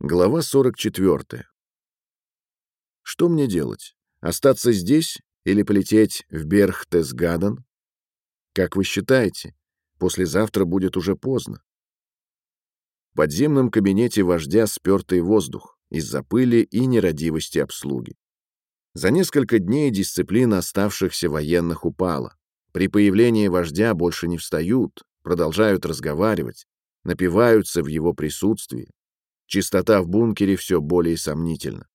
Глава 44. Что мне делать? Остаться здесь или полететь в Берхтесгаден? Как вы считаете, послезавтра будет уже поздно. В подземном кабинете вождя спертый воздух из-за пыли и нерадивости обслуги. За несколько дней дисциплина оставшихся военных упала. При появлении вождя больше не встают, продолжают разговаривать, напиваются в его присутствии, Чистота в бункере все более сомнительна.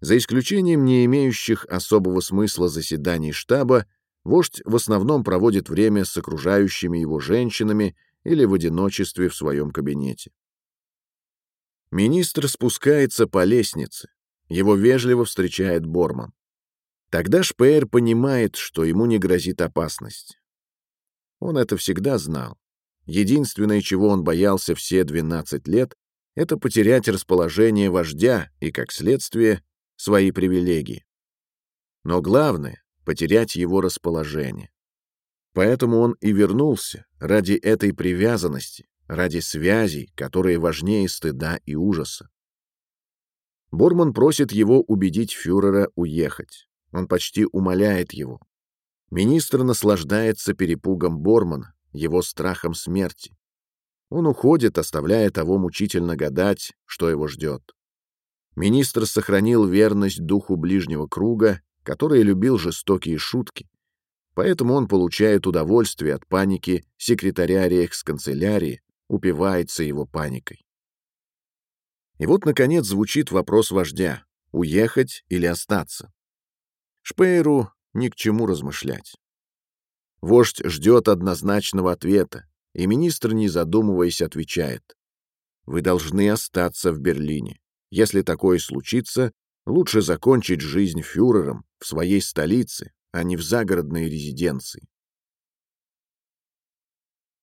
За исключением не имеющих особого смысла заседаний штаба, вождь в основном проводит время с окружающими его женщинами или в одиночестве в своем кабинете. Министр спускается по лестнице. Его вежливо встречает Борман. Тогда Шпеер понимает, что ему не грозит опасность. Он это всегда знал. Единственное, чего он боялся все 12 лет, это потерять расположение вождя и, как следствие, свои привилегии. Но главное — потерять его расположение. Поэтому он и вернулся ради этой привязанности, ради связей, которые важнее стыда и ужаса. Борман просит его убедить фюрера уехать. Он почти умоляет его. Министр наслаждается перепугом Бормана, его страхом смерти. Он уходит, оставляя того мучительно гадать, что его ждет. Министр сохранил верность духу ближнего круга, который любил жестокие шутки, поэтому он получает удовольствие от паники секретаря рейхсканцелярии, упивается его паникой. И вот, наконец, звучит вопрос вождя — уехать или остаться. Шпейру ни к чему размышлять. Вождь ждет однозначного ответа, и министр, не задумываясь, отвечает. «Вы должны остаться в Берлине. Если такое случится, лучше закончить жизнь фюрером в своей столице, а не в загородной резиденции.